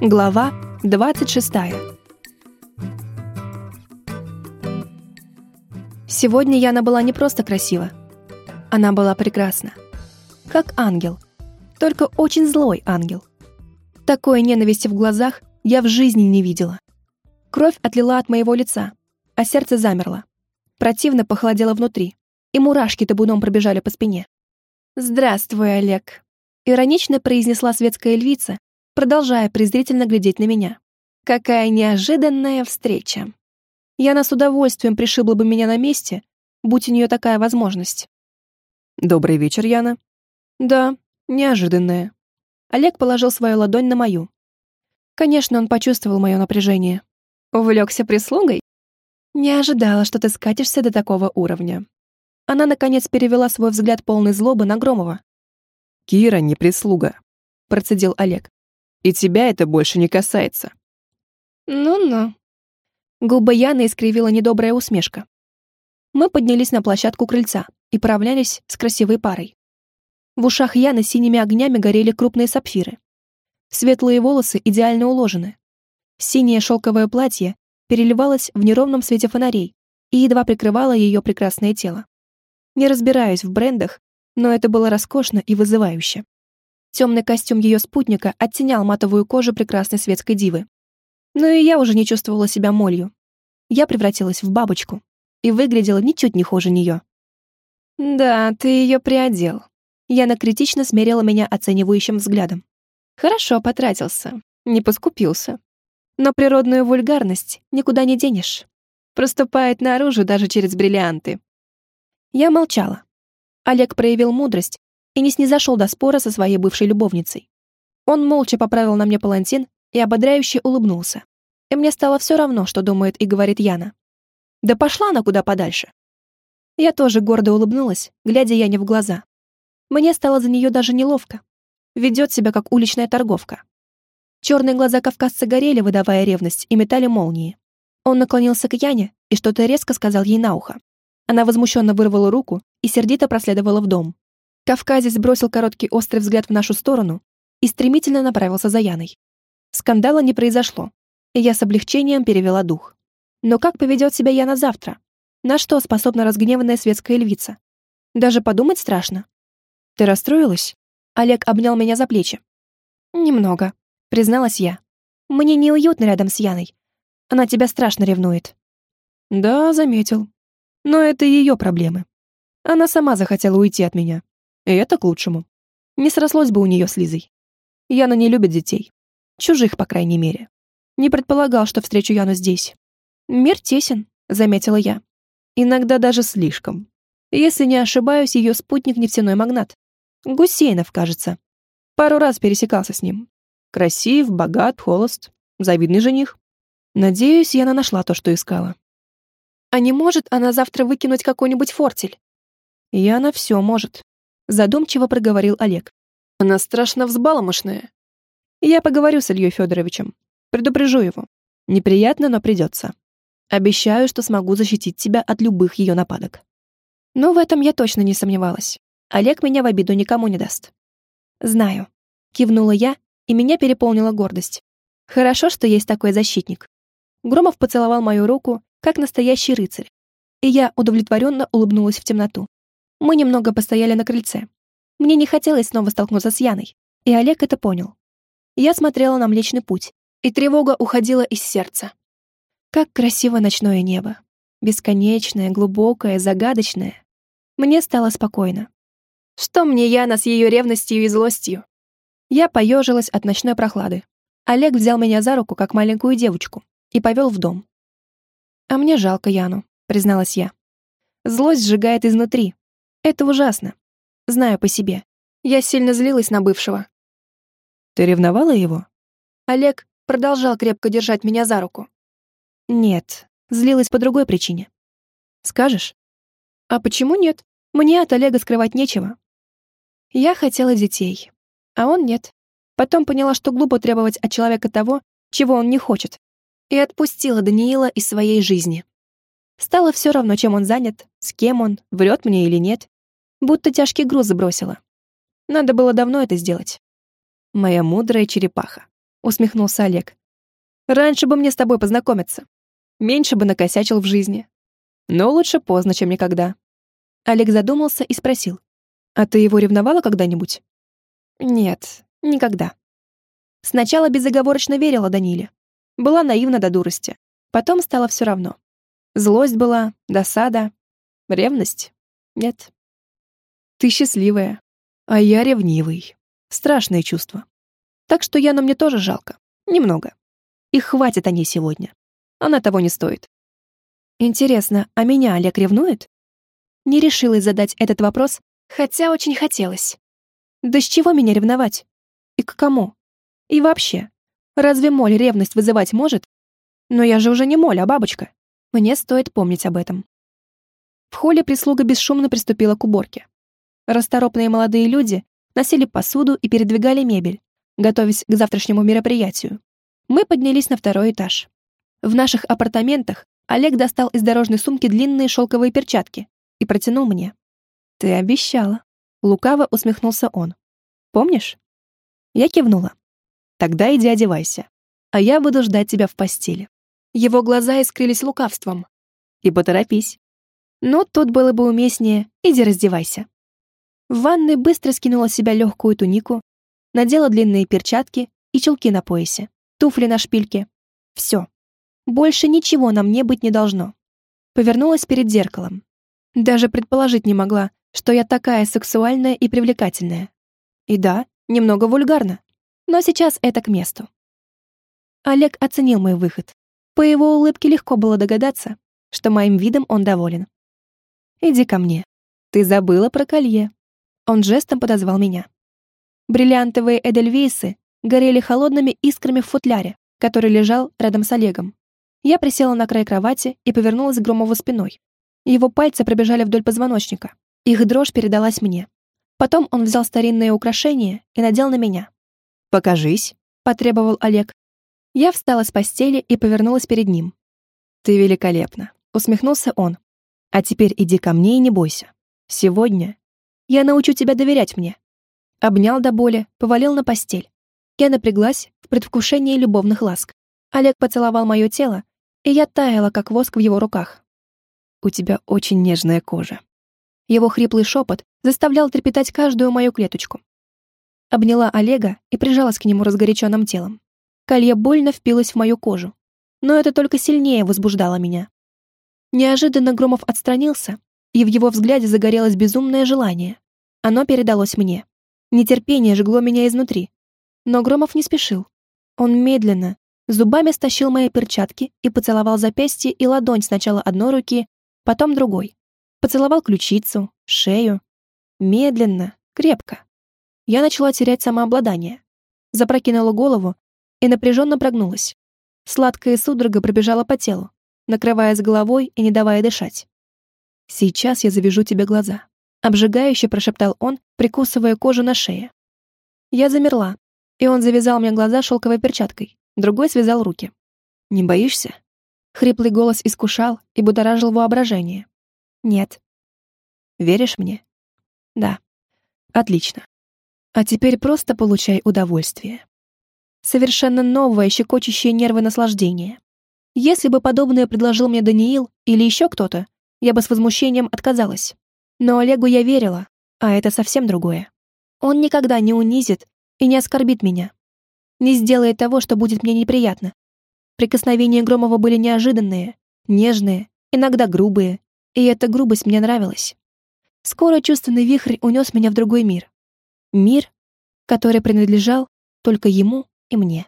Глава 26. Сегодня Яна была не просто красива. Она была прекрасна. Как ангел. Только очень злой ангел. Такой ненависти в глазах я в жизни не видела. Кровь отлила от моего лица, а сердце замерло. Противно похолодело внутри, и мурашки табуном пробежали по спине. «Здравствуй, Олег», — иронично произнесла светская львица, продолжая презрительно глядеть на меня. «Какая неожиданная встреча!» Яна с удовольствием пришибла бы меня на месте, будь у нее такая возможность. «Добрый вечер, Яна». «Да, неожиданная». Олег положил свою ладонь на мою. Конечно, он почувствовал мое напряжение. Увлекся прислугой? Не ожидала, что ты скатишься до такого уровня. Она, наконец, перевела свой взгляд полный злобы на Громова. «Кира не прислуга», — процедил Олег. И тебя это больше не касается». «Ну-ну». Губа Яны искривила недобрая усмешка. Мы поднялись на площадку крыльца и поравнялись с красивой парой. В ушах Яны синими огнями горели крупные сапфиры. Светлые волосы идеально уложены. Синее шелковое платье переливалось в неровном свете фонарей и едва прикрывало ее прекрасное тело. Не разбираюсь в брендах, но это было роскошно и вызывающе. Темный костюм ее спутника оттенял матовую кожу прекрасной светской дивы. Но и я уже не чувствовала себя молью. Я превратилась в бабочку и выглядела ничуть не хуже нее. «Да, ты ее приодел». Яна критично смерила меня оценивающим взглядом. «Хорошо потратился, не поскупился. Но природную вульгарность никуда не денешь. Проступает наружу даже через бриллианты». Я молчала. Олег проявил мудрость и не снизошел до спора со своей бывшей любовницей. Он молча поправил на мне палантин и ободряюще улыбнулся. И мне стало все равно, что думает и говорит Яна. Да пошла она куда подальше. Я тоже гордо улыбнулась, глядя Яне в глаза. Мне стало за нее даже неловко. Ведет себя как уличная торговка. Черные глаза кавказца горели, выдавая ревность, и метали молнии. Он наклонился к Яне и что-то резко сказал ей на ухо. Она возмущенно вырвала руку и сердито проследовала в дом. Кавказец бросил короткий острый взгляд в нашу сторону и стремительно направился за Яной. Скандала не произошло, и я с облегчением перевела дух. Но как поведет себя Яна завтра? На что способна разгневанная светская львица? Даже подумать страшно. Ты расстроилась? Олег обнял меня за плечи. Немного, призналась я. Мне неуютно рядом с Яной. Она тебя страшно ревнует. Да, заметил. Но это ее проблемы. Она сама захотела уйти от меня. И это к лучшему. Не срослось бы у нее с Лизой. Яна не любит детей. Чужих, по крайней мере. Не предполагал, что встречу Яну здесь. Мир тесен, заметила я. Иногда даже слишком. Если не ошибаюсь, ее спутник нефтяной магнат. Гусейнов, кажется. Пару раз пересекался с ним. Красив, богат, холост. Завидный жених. Надеюсь, Яна нашла то, что искала. А не может она завтра выкинуть какой-нибудь фортель? Яна все может задумчиво проговорил Олег. Она страшно взбаломошная. Я поговорю с Ильей Федоровичем. Предупрежу его. Неприятно, но придется. Обещаю, что смогу защитить тебя от любых ее нападок. Но в этом я точно не сомневалась. Олег меня в обиду никому не даст. Знаю. Кивнула я, и меня переполнила гордость. Хорошо, что есть такой защитник. Громов поцеловал мою руку, как настоящий рыцарь. И я удовлетворенно улыбнулась в темноту. Мы немного постояли на крыльце. Мне не хотелось снова столкнуться с Яной, и Олег это понял. Я смотрела на Млечный Путь, и тревога уходила из сердца. Как красиво ночное небо. Бесконечное, глубокое, загадочное. Мне стало спокойно. Что мне Яна с ее ревностью и злостью? Я поежилась от ночной прохлады. Олег взял меня за руку, как маленькую девочку, и повел в дом. «А мне жалко Яну», — призналась я. Злость сжигает изнутри, это ужасно. Знаю по себе. Я сильно злилась на бывшего. Ты ревновала его? Олег продолжал крепко держать меня за руку. Нет, злилась по другой причине. Скажешь? А почему нет? Мне от Олега скрывать нечего. Я хотела детей, а он нет. Потом поняла, что глупо требовать от человека того, чего он не хочет, и отпустила Даниила из своей жизни. Стало все равно, чем он занят, с кем он, врет мне или нет будто тяжкий груз сбросила. Надо было давно это сделать. Моя мудрая черепаха. усмехнулся Олег. Раньше бы мне с тобой познакомиться. Меньше бы накосячил в жизни. Но лучше поздно, чем никогда. Олег задумался и спросил. А ты его ревновала когда-нибудь? Нет, никогда. Сначала безоговорочно верила Даниле. Была наивна до дурости. Потом стало все равно. Злость была, досада, ревность. Нет. Ты счастливая, а я ревнивый. Страшное чувство. Так что Яну мне тоже жалко. Немного. И хватит о ней сегодня. Она того не стоит. Интересно, а меня Олег ревнует? Не решилась задать этот вопрос, хотя очень хотелось. Да с чего меня ревновать? И к кому? И вообще, разве моль ревность вызывать может? Но я же уже не моль, а бабочка. Мне стоит помнить об этом. В холле прислуга бесшумно приступила к уборке. Расторопные молодые люди носили посуду и передвигали мебель, готовясь к завтрашнему мероприятию. Мы поднялись на второй этаж. В наших апартаментах Олег достал из дорожной сумки длинные шелковые перчатки и протянул мне. «Ты обещала». Лукаво усмехнулся он. «Помнишь?» Я кивнула. «Тогда иди одевайся, а я буду ждать тебя в постели». Его глаза искрились лукавством. «И поторопись». Но тут было бы уместнее «иди раздевайся». В ванной быстро скинула с себя легкую тунику, надела длинные перчатки и чулки на поясе туфли на шпильке. Все. Больше ничего на мне быть не должно. Повернулась перед зеркалом. Даже предположить не могла, что я такая сексуальная и привлекательная. И да, немного вульгарно. Но сейчас это к месту. Олег оценил мой выход. По его улыбке легко было догадаться, что моим видом он доволен. «Иди ко мне. Ты забыла про колье». Он жестом подозвал меня. Бриллиантовые эдельвейсы горели холодными искрами в футляре, который лежал рядом с Олегом. Я присела на край кровати и повернулась к Громову спиной. Его пальцы пробежали вдоль позвоночника. Их дрожь передалась мне. Потом он взял старинное украшение и надел на меня. «Покажись», — потребовал Олег. Я встала с постели и повернулась перед ним. «Ты великолепна», — усмехнулся он. «А теперь иди ко мне и не бойся. Сегодня я научу тебя доверять мне». Обнял до боли, повалил на постель. Я напряглась в предвкушении любовных ласк. Олег поцеловал мое тело, и я таяла, как воск в его руках. «У тебя очень нежная кожа». Его хриплый шепот заставлял трепетать каждую мою клеточку. Обняла Олега и прижалась к нему разгоряченным телом. Колье больно впилось в мою кожу, но это только сильнее возбуждало меня. Неожиданно Громов отстранился, и в его взгляде загорелось безумное желание. Оно передалось мне. Нетерпение жгло меня изнутри, но Громов не спешил. Он медленно, зубами стащил мои перчатки и поцеловал запястье и ладонь сначала одной руки, потом другой. Поцеловал ключицу, шею. Медленно, крепко. Я начала терять самообладание. Запрокинула голову и напряженно прогнулась. Сладкая судорога пробежала по телу, накрывая с головой и не давая дышать. «Сейчас я завяжу тебе глаза», — обжигающе прошептал он, прикусывая кожу на шее. Я замерла, и он завязал мне глаза шелковой перчаткой, другой связал руки. «Не боишься?» Хриплый голос искушал и будоражил воображение. «Нет». «Веришь мне?» «Да». «Отлично. А теперь просто получай удовольствие». Совершенно новое, щекочущее нервы наслаждение. Если бы подобное предложил мне Даниил или еще кто-то, я бы с возмущением отказалась. Но Олегу я верила, а это совсем другое. Он никогда не унизит и не оскорбит меня. Не сделает того, что будет мне неприятно. Прикосновения Громова были неожиданные, нежные, иногда грубые, и эта грубость мне нравилась. Скоро чувственный вихрь унес меня в другой мир. Мир, который принадлежал только ему и мне.